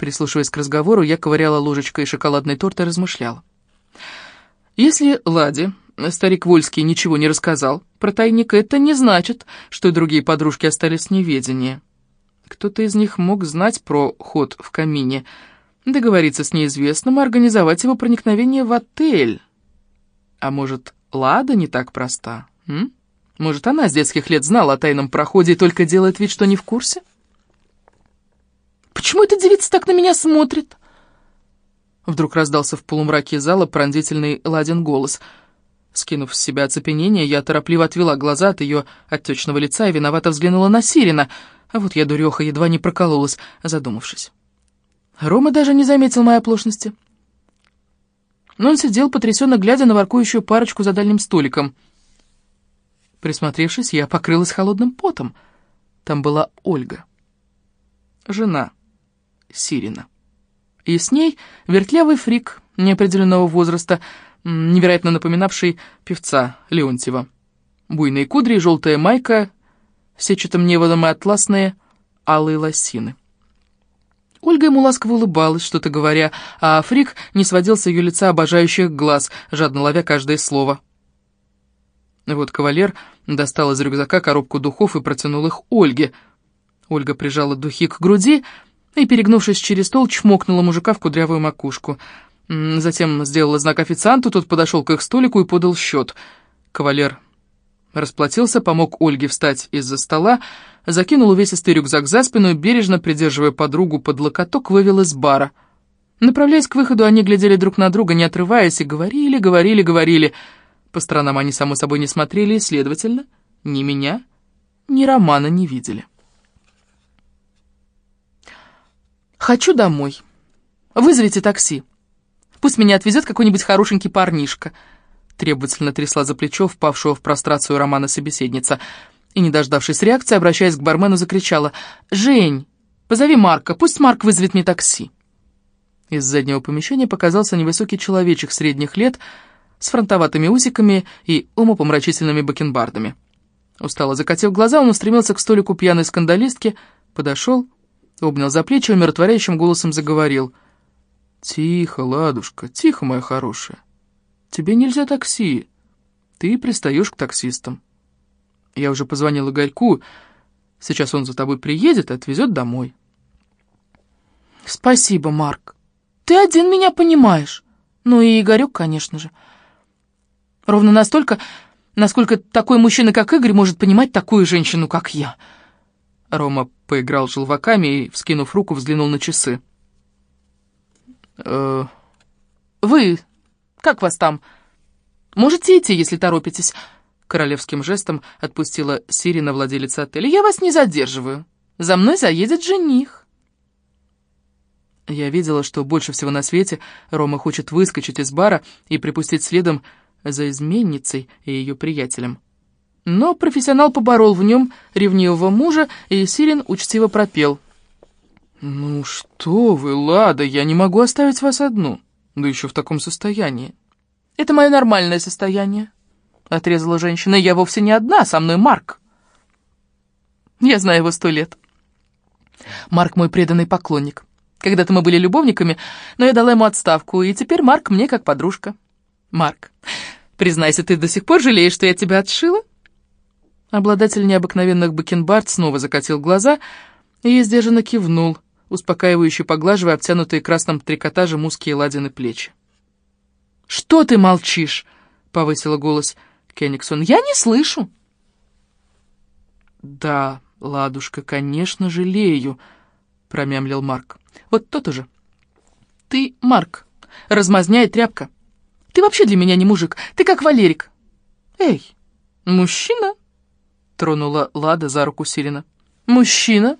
Прислушиваясь к разговору, я ковыряла ложечкой шоколадный торт и размышляла. Если Ладе, старик Вольский, ничего не рассказал про тайник, это не значит, что и другие подружки остались в неведении. Кто-то из них мог знать про ход в камине, договориться с неизвестным и организовать его проникновение в отель. А может, Лада не так проста? М? Может, она с детских лет знала о тайном проходе и только делает вид, что не в курсе? Почему эта девица так на меня смотрит?» Вдруг раздался в полумраке зала пронзительный Ладин голос. Скинув с себя оцепенение, я торопливо отвела глаза от ее отечного лица и виновато взглянула на Сирина, а вот я, дуреха, едва не прокололась, задумавшись. Рома даже не заметил моей оплошности. Но он сидел, потрясенно глядя на воркующую парочку за дальним столиком. Присмотревшись, я покрылась холодным потом. Там была Ольга. Жена. Сирина. И с ней вертлявый фрик неопределенного возраста, невероятно напоминавший певца Леонтьева. Буйные кудри, желтая майка, сетчатым неводом и атласные алые лосины. Ольга ему ласково улыбалась, что-то говоря, а Фрик не сводил с ее лица обожающих глаз, жадно ловя каждое слово. Вот кавалер достал из рюкзака коробку духов и протянул их Ольге. Ольга прижала духи к груди и, перегнувшись через стол, чмокнула мужика в кудрявую макушку. Затем сделала знак официанту, тот подошел к их столику и подал счет. Кавалер расплатился, помог Ольге встать из-за стола, закинул увесистый рюкзак за спину и, бережно придерживая подругу под локоток, вывел из бара. Направляясь к выходу, они глядели друг на друга, не отрываясь, и говорили, говорили, говорили. По сторонам они, само собой, не смотрели, и, следовательно, ни меня, ни Романа не видели. «Хочу домой. Вызовите такси. Пусть меня отвезет какой-нибудь хорошенький парнишка», требовательно трясла за плечо впавшего в прострацию Романа собеседница. И, не дождавшись реакции, обращаясь к бармену, закричала «Жень, позови Марка, пусть Марк вызовет мне такси». Из заднего помещения показался невысокий человечек средних лет с фронтоватыми усиками и умопомрачительными бакенбардами. Устало закатив глаза, он устремился к столику пьяной скандалистки, подошел, обнял за плечи и умиротворяющим голосом заговорил. «Тихо, ладушка, тихо, моя хорошая. Тебе нельзя такси. Ты пристаешь к таксистам. Я уже позвонила Игорьку. Сейчас он за тобой приедет и отвезет домой». «Спасибо, Марк. Ты один меня понимаешь. Ну и Игорек, конечно же. Ровно настолько, насколько такой мужчина, как Игорь, может понимать такую женщину, как я». Рома поиграл желваками и, вскинув руку, взглянул на часы. «Э, «Вы, как вас там? Можете идти, если торопитесь?» Королевским жестом отпустила Сирина владелица отеля. «Я вас не задерживаю. За мной заедет жених». Я видела, что больше всего на свете Рома хочет выскочить из бара и припустить следом за изменницей и ее приятелем. Но профессионал поборол в нем ревнивого мужа, и Сирин учтиво пропел. «Ну что вы, Лада, я не могу оставить вас одну, да еще в таком состоянии». «Это мое нормальное состояние», — отрезала женщина. «Я вовсе не одна, со мной Марк». «Я знаю его сто лет». Марк мой преданный поклонник. Когда-то мы были любовниками, но я дала ему отставку, и теперь Марк мне как подружка. Марк, признайся, ты до сих пор жалеешь, что я тебя отшила? Обладатель необыкновенных бакенбард снова закатил глаза и сдержанно кивнул, успокаивающе поглаживая обтянутые красным трикотажем узкие ладины плечи. «Что ты молчишь?» — повысила голос Кенигсон. «Я не слышу». «Да, ладушка, конечно, жалею», — промямлил Марк. «Вот тот уже. Ты, Марк, размазняй тряпка. Ты вообще для меня не мужик, ты как Валерик». «Эй, мужчина?» Тронула Лада за руку Сирина. «Мужчина?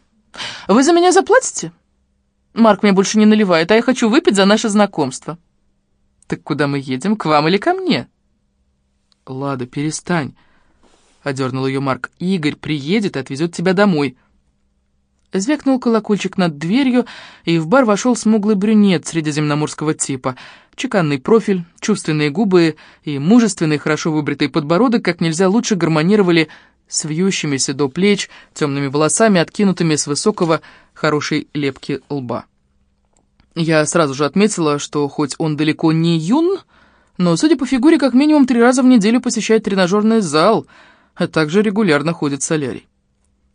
Вы за меня заплатите?» «Марк мне больше не наливает, а я хочу выпить за наше знакомство». «Так куда мы едем, к вам или ко мне?» «Лада, перестань», — одернул ее Марк. «Игорь приедет и отвезет тебя домой». Звякнул колокольчик над дверью, и в бар вошел смуглый брюнет средиземноморского типа. Чеканный профиль, чувственные губы и мужественный, хорошо выбритый подбородок как нельзя лучше гармонировали с вьющимися до плеч, темными волосами, откинутыми с высокого, хорошей лепки лба. Я сразу же отметила, что хоть он далеко не юн, но, судя по фигуре, как минимум три раза в неделю посещает тренажерный зал, а также регулярно ходит солярий.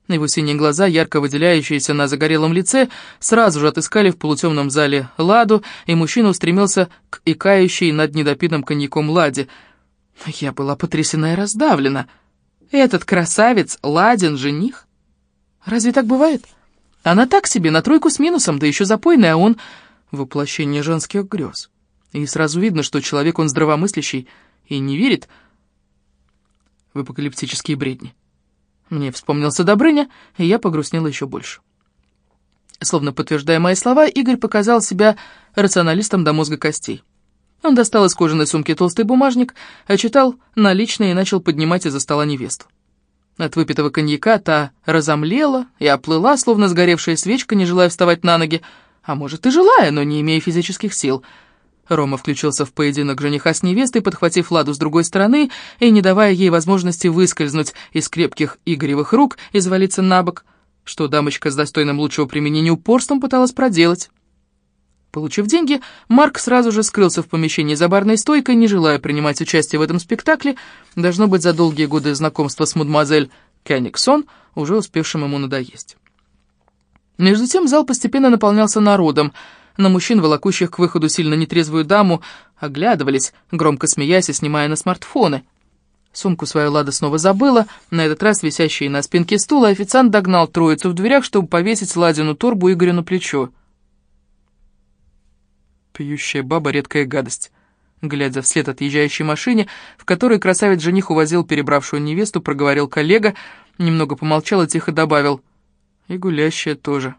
Его синие глаза, ярко выделяющиеся на загорелом лице, сразу же отыскали в полутемном зале Ладу, и мужчина устремился к икающей над недопитым коньяком Ладе. Я была потрясена и раздавлена. Этот красавец Ладин жених? Разве так бывает? Она так себе, на тройку с минусом, да еще запойная, а он — воплощение женских грез. И сразу видно, что человек он здравомыслящий и не верит в апокалиптические бредни. Мне вспомнился Добрыня, и я погрустнела еще больше. Словно подтверждая мои слова, Игорь показал себя рационалистом до мозга костей. Он достал из кожаной сумки толстый бумажник, очитал наличные и начал поднимать из-за стола невесту. От выпитого коньяка та разомлела и оплыла, словно сгоревшая свечка, не желая вставать на ноги, а может и желая, но не имея физических сил — Рома включился в поединок жениха с невестой, подхватив Ладу с другой стороны и не давая ей возможности выскользнуть из крепких Игоревых рук и завалиться на бок, что дамочка с достойным лучшего применения упорством пыталась проделать. Получив деньги, Марк сразу же скрылся в помещении за барной стойкой, не желая принимать участие в этом спектакле, должно быть за долгие годы знакомства с мадемуазель Кенигсон, уже успевшим ему надоесть. Между тем зал постепенно наполнялся народом — на мужчин, волокущих к выходу сильно нетрезвую даму, оглядывались, громко смеясь и снимая на смартфоны. Сумку свою Лада снова забыла, на этот раз висящий на спинке стула, официант догнал троицу в дверях, чтобы повесить Ладину торбу Игорю на плечо. Пьющая баба — редкая гадость. Глядя вслед отъезжающей машине, в которой красавец-жених увозил перебравшую невесту, проговорил коллега, немного помолчал и тихо добавил. И гулящая тоже.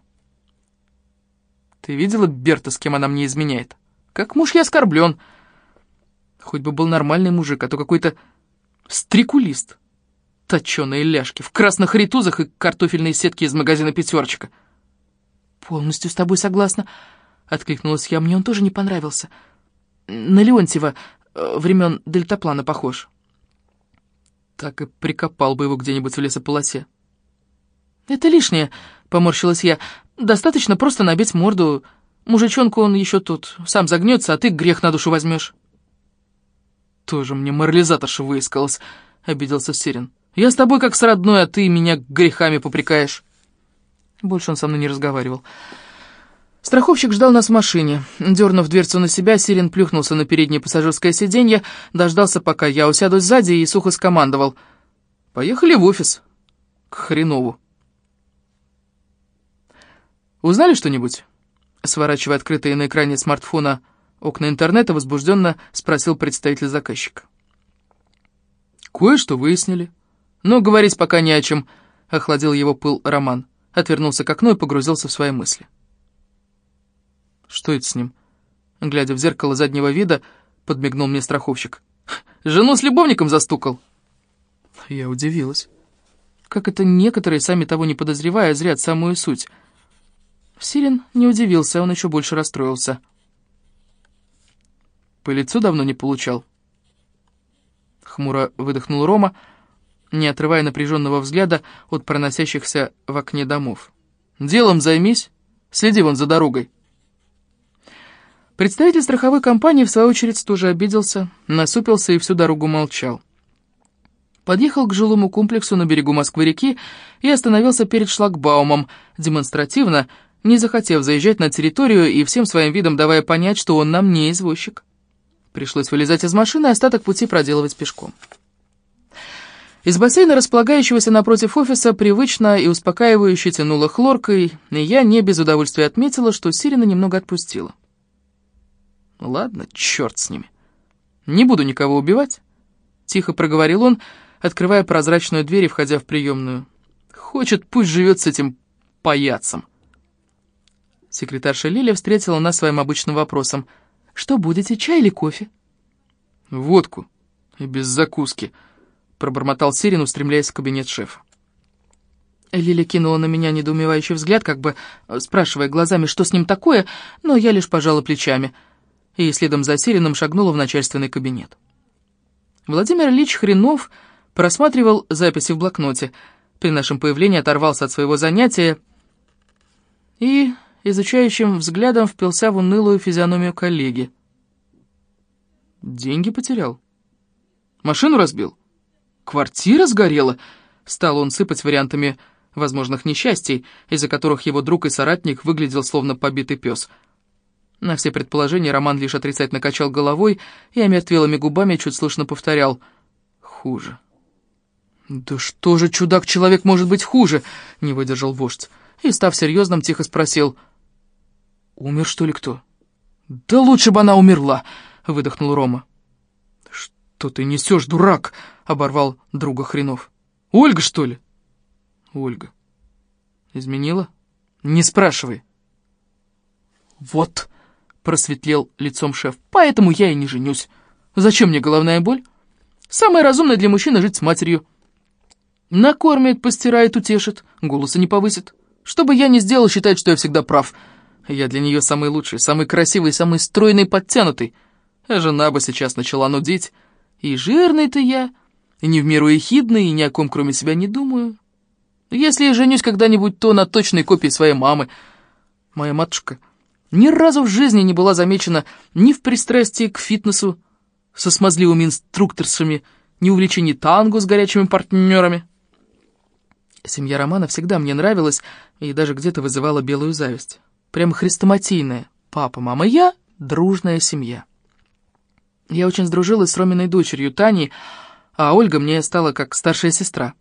Ты видела Берта, с кем она мне изменяет? Как муж я оскорблен. Хоть бы был нормальный мужик, а то какой-то стрекулист. Точеные ляжки, в красных ритузах и картофельные сетки из магазина «Пятерочка». «Полностью с тобой согласна», — откликнулась я. «Мне он тоже не понравился. На Леонтьева э, времен дельтаплана похож». Так и прикопал бы его где-нибудь в лесополосе. «Это лишнее», — поморщилась я. Достаточно просто набить морду. Мужичонку он еще тут, сам загнется, а ты грех на душу возьмешь. Тоже мне морализаторша выискалась, обиделся Сирин. Я с тобой как с родной, а ты меня грехами попрекаешь. Больше он со мной не разговаривал. Страховщик ждал нас в машине. Дернув дверцу на себя, Сирин плюхнулся на переднее пассажирское сиденье, дождался, пока я усяду сзади, и сухо скомандовал. «Поехали в офис. К хренову». Узнали что-нибудь?» Сворачивая открытые на экране смартфона окна интернета, возбужденно спросил представитель заказчика. «Кое-что выяснили. Но говорить пока не о чем», — охладил его пыл Роман. Отвернулся к окну и погрузился в свои мысли. «Что это с ним?» Глядя в зеркало заднего вида, подмигнул мне страховщик. «Жену с любовником застукал?» Я удивилась. Как это некоторые, сами того не подозревая, зрят самую суть — Сирин не удивился, он еще больше расстроился. «По лицу давно не получал?» Хмуро выдохнул Рома, не отрывая напряженного взгляда от проносящихся в окне домов. «Делом займись, следи вон за дорогой». Представитель страховой компании, в свою очередь, тоже обиделся, насупился и всю дорогу молчал. Подъехал к жилому комплексу на берегу Москвы-реки и остановился перед шлагбаумом, демонстративно, не захотев заезжать на территорию и всем своим видом давая понять, что он нам не извозчик. Пришлось вылезать из машины и остаток пути проделывать пешком. Из бассейна, располагающегося напротив офиса, привычно и успокаивающе тянуло хлоркой, и я не без удовольствия отметила, что Сирина немного отпустила. «Ладно, черт с ними. Не буду никого убивать», — тихо проговорил он, открывая прозрачную дверь и входя в приемную. «Хочет, пусть живет с этим паяцем». Секретарша Лилия встретила нас своим обычным вопросом. «Что будете, чай или кофе?» «Водку. И без закуски», — пробормотал Сирин, устремляясь в кабинет шефа. Лиля кинула на меня недоумевающий взгляд, как бы э, спрашивая глазами, что с ним такое, но я лишь пожала плечами и следом за Сирином шагнула в начальственный кабинет. Владимир Ильич Хренов просматривал записи в блокноте. При нашем появлении оторвался от своего занятия и изучающим взглядом впился в унылую физиономию коллеги. «Деньги потерял? Машину разбил? Квартира сгорела?» Стал он сыпать вариантами возможных несчастий, из-за которых его друг и соратник выглядел словно побитый пес. На все предположения Роман лишь отрицательно качал головой и омертвелыми губами чуть слышно повторял «Хуже». «Да что же, чудак-человек, может быть хуже?» — не выдержал вождь. И, став серьезным, тихо спросил. «Умер, что ли, кто?» «Да лучше бы она умерла!» — выдохнул Рома. «Что ты несешь, дурак?» — оборвал друга Хренов. «Ольга, что ли?» «Ольга. Изменила?» «Не спрашивай». «Вот!» — просветлел лицом шеф. «Поэтому я и не женюсь. Зачем мне головная боль? Самое разумное для мужчины — жить с матерью». Накормит, постирает, утешит, голоса не повысит. Что бы я ни сделал, считает, что я всегда прав. Я для нее самый лучший, самый красивый, самый стройный, подтянутый. А жена бы сейчас начала нудить. И жирный-то я, и не в меру ехидный, и ни о ком кроме себя не думаю. Если я женюсь когда-нибудь, то на точной копии своей мамы. Моя матушка ни разу в жизни не была замечена ни в пристрастии к фитнесу со смазливыми инструкторшами, ни увлечении танго с горячими партнерами. Семья Романа всегда мне нравилась и даже где-то вызывала белую зависть. Прямо хрестоматийная. Папа, мама, я — дружная семья. Я очень сдружилась с Роминой дочерью Таней, а Ольга мне стала как старшая сестра.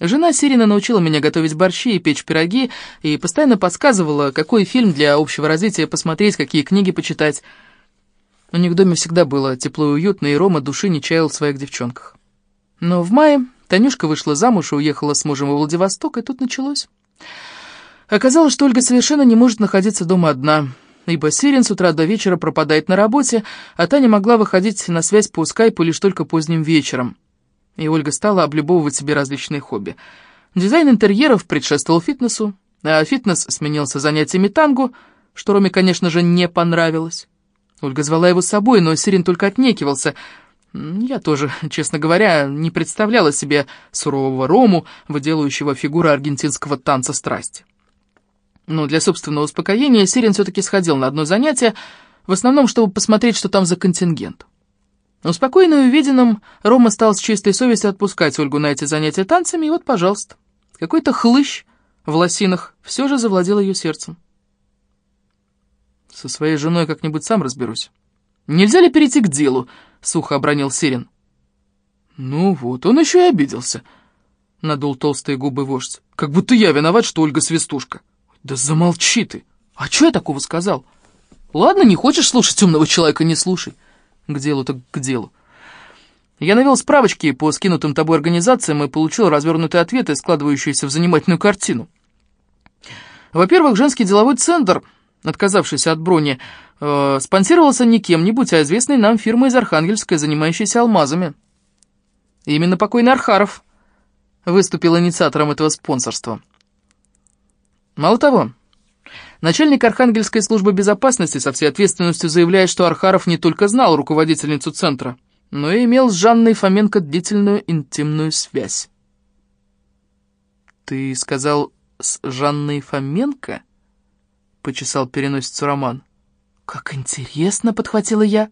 Жена Сирина научила меня готовить борщи и печь пироги, и постоянно подсказывала, какой фильм для общего развития посмотреть, какие книги почитать. У них в доме всегда было тепло и уютно, и Рома души не чаял в своих девчонках. Но в мае Танюшка вышла замуж и уехала с мужем во Владивосток, и тут началось. Оказалось, что Ольга совершенно не может находиться дома одна, ибо Сирин с утра до вечера пропадает на работе, а Таня могла выходить на связь по скайпу лишь только поздним вечером. И Ольга стала облюбовывать себе различные хобби. Дизайн интерьеров предшествовал фитнесу, а фитнес сменился занятиями танго, что Роме, конечно же, не понравилось. Ольга звала его с собой, но Сирин только отнекивался — я тоже, честно говоря, не представляла себе сурового Рому, выделывающего фигуру аргентинского танца страсти. Но для собственного успокоения Сирин все-таки сходил на одно занятие, в основном, чтобы посмотреть, что там за контингент. Успокоенный увиденным, Рома стал с чистой совестью отпускать Ольгу на эти занятия танцами, и вот, пожалуйста, какой-то хлыщ в лосинах все же завладел ее сердцем. Со своей женой как-нибудь сам разберусь. Нельзя ли перейти к делу? — сухо обронил Сирин. «Ну вот, он еще и обиделся», — надул толстые губы вождь. «Как будто я виноват, что Ольга свистушка». «Да замолчи ты! А что я такого сказал?» «Ладно, не хочешь слушать умного человека, не слушай. К делу так к делу. Я навел справочки по скинутым тобой организациям и получил развернутые ответы, складывающиеся в занимательную картину. Во-первых, женский деловой центр отказавшийся от брони, э, спонсировался не кем-нибудь, а известной нам фирмой из Архангельска, занимающейся алмазами. И именно покойный Архаров выступил инициатором этого спонсорства. Мало того, начальник Архангельской службы безопасности со всей ответственностью заявляет, что Архаров не только знал руководительницу центра, но и имел с Жанной Фоменко длительную интимную связь. «Ты сказал, с Жанной Фоменко?» — почесал переносицу Роман. «Как интересно!» — подхватила я.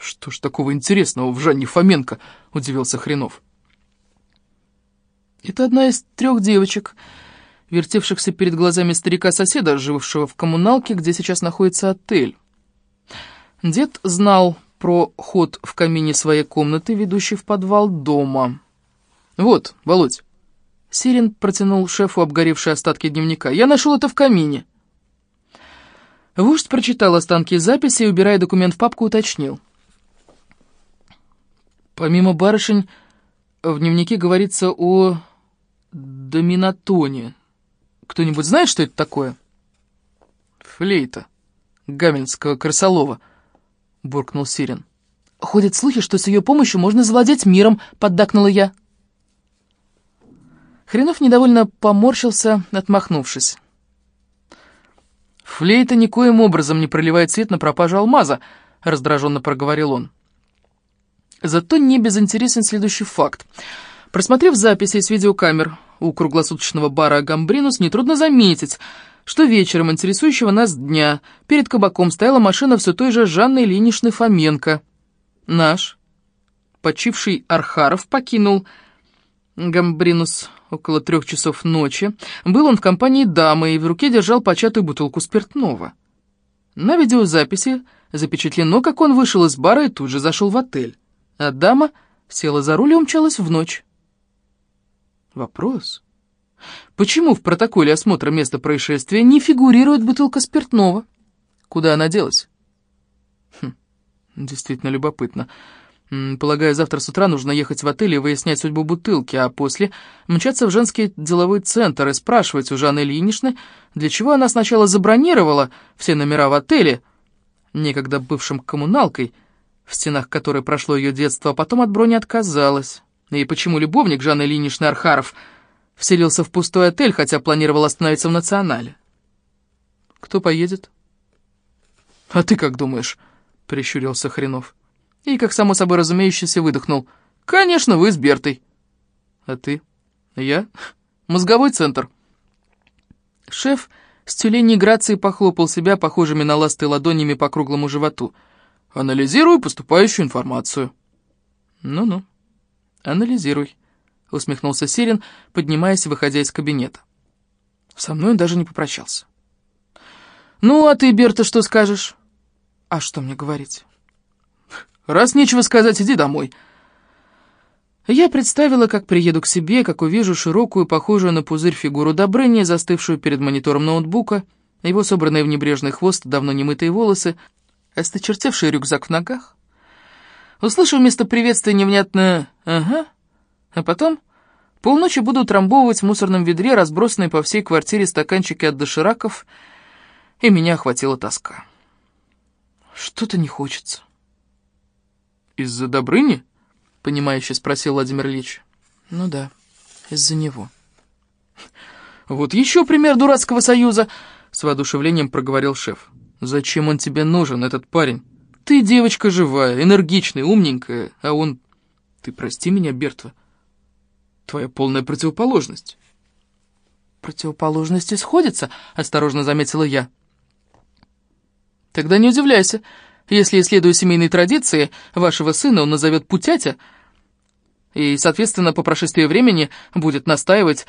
«Что ж такого интересного в Жанне Фоменко?» — удивился Хренов. «Это одна из трех девочек, вертевшихся перед глазами старика-соседа, жившего в коммуналке, где сейчас находится отель. Дед знал про ход в камине своей комнаты, ведущий в подвал дома. Вот, Володь». Сирин протянул шефу обгоревшие остатки дневника. «Я нашел это в камине». Вождь прочитал останки записи и, убирая документ в папку, уточнил. Помимо барышень, в дневнике говорится о доминатоне. Кто-нибудь знает, что это такое? Флейта. Гамельнского крысолова, буркнул Сирин. Ходят слухи, что с ее помощью можно завладеть миром, поддакнула я. Хренов недовольно поморщился, отмахнувшись. «Флейта никоим образом не проливает свет на пропажу алмаза», — раздраженно проговорил он. Зато не безинтересен следующий факт. Просмотрев записи с видеокамер у круглосуточного бара «Гамбринус», нетрудно заметить, что вечером интересующего нас дня перед кабаком стояла машина все той же Жанны Ильиничны Фоменко. Наш, почивший Архаров, покинул Гамбринус около трех часов ночи. Был он в компании дамы и в руке держал початую бутылку спиртного. На видеозаписи запечатлено, как он вышел из бара и тут же зашел в отель. А дама села за руль и умчалась в ночь. Вопрос. Почему в протоколе осмотра места происшествия не фигурирует бутылка спиртного? Куда она делась? Хм, действительно любопытно. Полагаю, завтра с утра нужно ехать в отель и выяснять судьбу бутылки, а после мчаться в женский деловой центр и спрашивать у Жанны Ильиничны, для чего она сначала забронировала все номера в отеле, некогда бывшим коммуналкой, в стенах которой прошло ее детство, а потом от брони отказалась. И почему любовник Жанны Ильиничны Архаров вселился в пустой отель, хотя планировал остановиться в Национале? Кто поедет? «А ты как думаешь?» — прищурился Хренов и, как само собой разумеющееся, выдохнул. «Конечно, вы с Бертой». «А ты?» «Я?» «Мозговой центр». Шеф с тюленей грацией похлопал себя похожими на ласты ладонями по круглому животу. «Анализирую поступающую информацию». «Ну-ну, анализируй», — усмехнулся Сирин, поднимаясь и выходя из кабинета. Со мной он даже не попрощался. «Ну, а ты, Берта, что скажешь?» «А что мне говорить?» Раз нечего сказать, иди домой». Я представила, как приеду к себе, как увижу широкую, похожую на пузырь фигуру Добрыни, застывшую перед монитором ноутбука, его собранные в небрежный хвост, давно немытые волосы, осточертевший рюкзак в ногах. Услышу вместо приветствия невнятное «ага», а потом полночи буду трамбовывать в мусорном ведре разбросанные по всей квартире стаканчики от дошираков, и меня охватила тоска. Что-то не хочется. «Из-за Добрыни?» — понимающе спросил Владимир Ильич. «Ну да, из-за него». «Вот еще пример дурацкого союза!» — с воодушевлением проговорил шеф. «Зачем он тебе нужен, этот парень? Ты девочка живая, энергичная, умненькая, а он... Ты прости меня, Бертва, твоя полная противоположность». «Противоположности сходятся», — осторожно заметила я. «Тогда не удивляйся, если, исследуя семейные традиции, вашего сына он назовет Путятя, и, соответственно, по прошествии времени будет настаивать,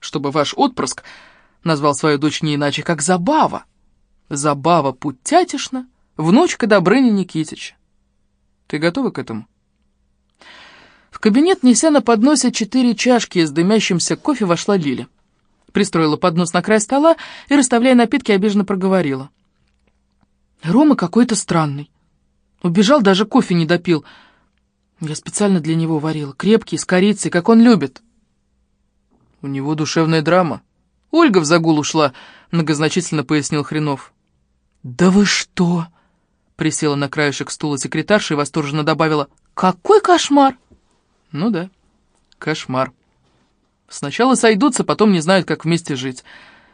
чтобы ваш отпрыск назвал свою дочь не иначе, как Забава. Забава Путятишна, внучка Добрыни Никитича. Ты готова к этому? В кабинет, неся на подносе четыре чашки с дымящимся кофе, вошла Лиля. Пристроила поднос на край стола и, расставляя напитки, обиженно проговорила. Рома какой-то странный. Убежал, даже кофе не допил. Я специально для него варила. Крепкий, с корицей, как он любит. У него душевная драма. Ольга в загул ушла, многозначительно пояснил Хренов. «Да вы что?» Присела на краешек стула секретарша и восторженно добавила. «Какой кошмар!» «Ну да, кошмар. Сначала сойдутся, потом не знают, как вместе жить».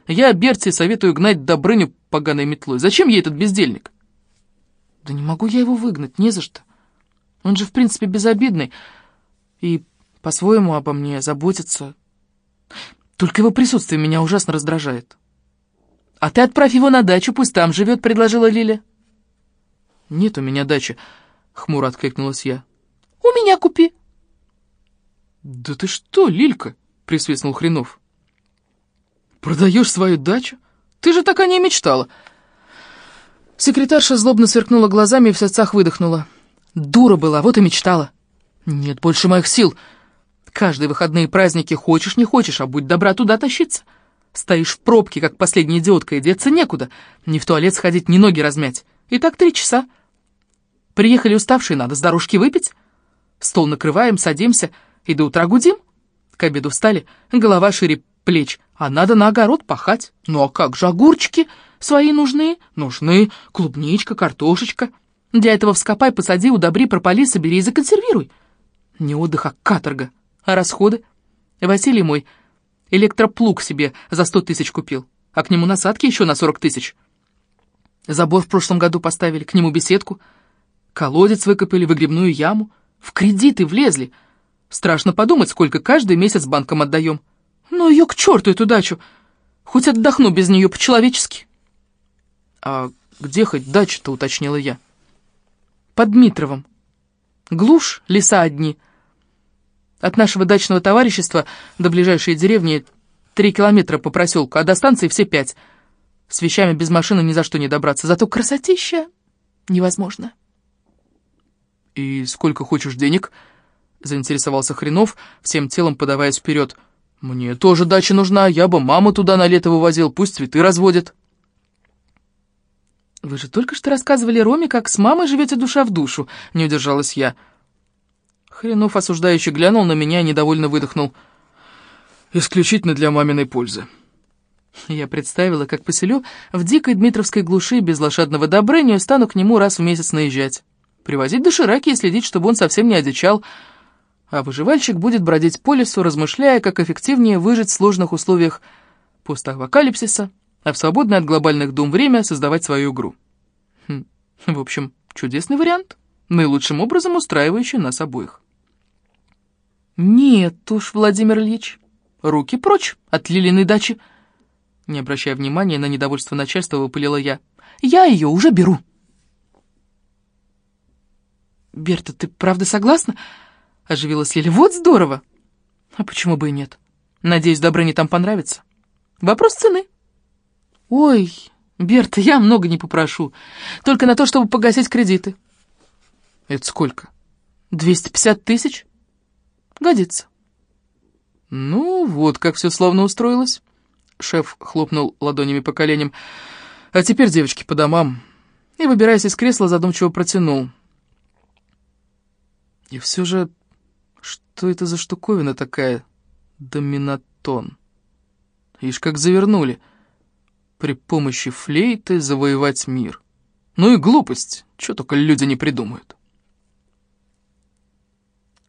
Я Берти советую гнать Добрыню поганой метлой. Зачем ей этот бездельник? Да не могу я его выгнать, не за что. Он же, в принципе, безобидный и по-своему обо мне заботится. Только его присутствие меня ужасно раздражает. А ты отправь его на дачу, пусть там живет, предложила Лиля. Нет у меня дачи, хмуро откликнулась я. У меня купи. Да ты что, Лилька, присвистнул Хренов. «Продаешь свою дачу? Ты же так о ней мечтала!» Секретарша злобно сверкнула глазами и в сердцах выдохнула. «Дура была, вот и мечтала!» «Нет больше моих сил!» «Каждые выходные праздники хочешь, не хочешь, а будь добра туда тащиться!» «Стоишь в пробке, как последняя идиотка, и деться некуда. Ни в туалет сходить, ни ноги размять. И так три часа. Приехали уставшие, надо с дорожки выпить. Стол накрываем, садимся и до утра гудим. К обеду встали, голова шире плеч, а надо на огород пахать. Ну а как же огурчики свои нужны? Нужны клубничка, картошечка. Для этого вскопай, посади, удобри, прополи, собери и законсервируй. Не отдых, а каторга. А расходы? Василий мой электроплуг себе за сто тысяч купил, а к нему насадки еще на сорок тысяч. Забор в прошлом году поставили, к нему беседку. Колодец выкопали, выгребную яму. В кредиты влезли. Страшно подумать, сколько каждый месяц банкам отдаем. Ну ее к черту, эту дачу. Хоть отдохну без нее по-человечески. А где хоть дача-то, уточнила я. Под Дмитровым. Глушь, леса одни. От нашего дачного товарищества до ближайшей деревни три километра по проселку, а до станции все пять. С вещами без машины ни за что не добраться, зато красотища невозможно. «И сколько хочешь денег?» — заинтересовался Хренов, всем телом подаваясь вперед. «Мне тоже дача нужна, я бы маму туда на лето вывозил, пусть цветы разводит». «Вы же только что рассказывали Роме, как с мамой живете душа в душу», — не удержалась я. Хренов осуждающе глянул на меня и недовольно выдохнул. «Исключительно для маминой пользы». Я представила, как поселю в дикой Дмитровской глуши без лошадного добрения стану к нему раз в месяц наезжать. Привозить дошираки и следить, чтобы он совсем не одичал. А выживальщик будет бродить по лесу, размышляя, как эффективнее выжить в сложных условиях постапокалипсиса, а в свободное от глобальных дум время создавать свою игру. Хм, в общем, чудесный вариант, наилучшим образом устраивающий нас обоих. «Нет уж, Владимир Ильич, руки прочь от Лилиной дачи!» Не обращая внимания на недовольство начальства, выпылила я. «Я ее уже беру!» «Берта, ты правда согласна?» — оживилась Лиля. «Вот здорово!» «А почему бы и нет? Надеюсь, Добрыне там понравится. Вопрос цены». «Ой, Берта, я много не попрошу. Только на то, чтобы погасить кредиты». «Это сколько?» «Двести пятьдесят тысяч?» «Годится». «Ну, вот как все словно устроилось». Шеф хлопнул ладонями по коленям. «А теперь, девочки, по домам». И, выбираясь из кресла, задумчиво протянул. И все же, что это за штуковина такая? Доминатон. Ишь, как завернули. При помощи флейты завоевать мир. Ну и глупость, что только люди не придумают.